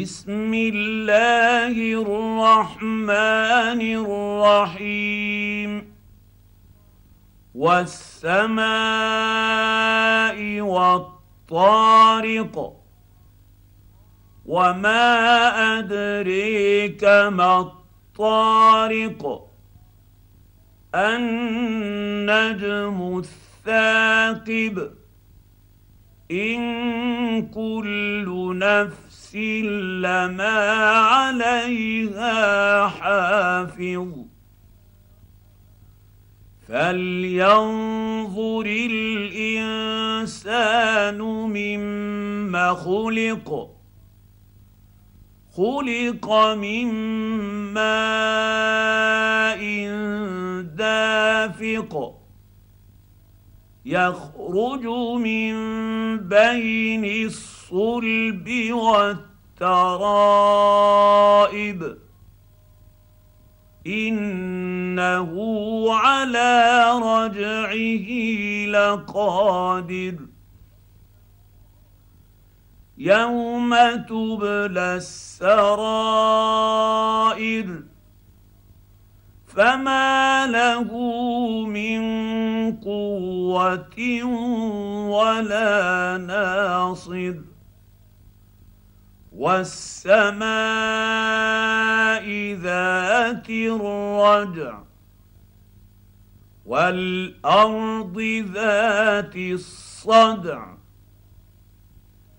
بسم الله الرحمن الرحيم. والسماء والطارق. وما أدريك ما الطارق. النجم الثاقب. إن كل نفس لما عليها حافظ. فلينظر الانسان مما خلق. خلق من ماء دافق. يخرج من بين الصلب والترائب. إنه على رجعه لقادر. يوم تبلى السرائر فما له من قوه ولا ناصر والسماء ذات الرجع والارض ذات الصدع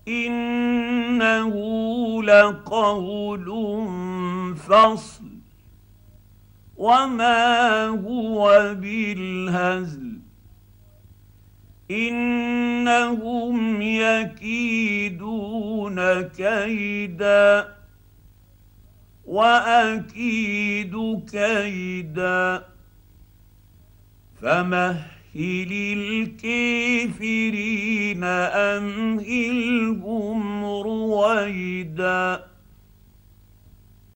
انه لقول فصل وما هو بالهزل انهم يكيدون كيدا واكيد كيدا فمهل الكافرين امهلهم رويدا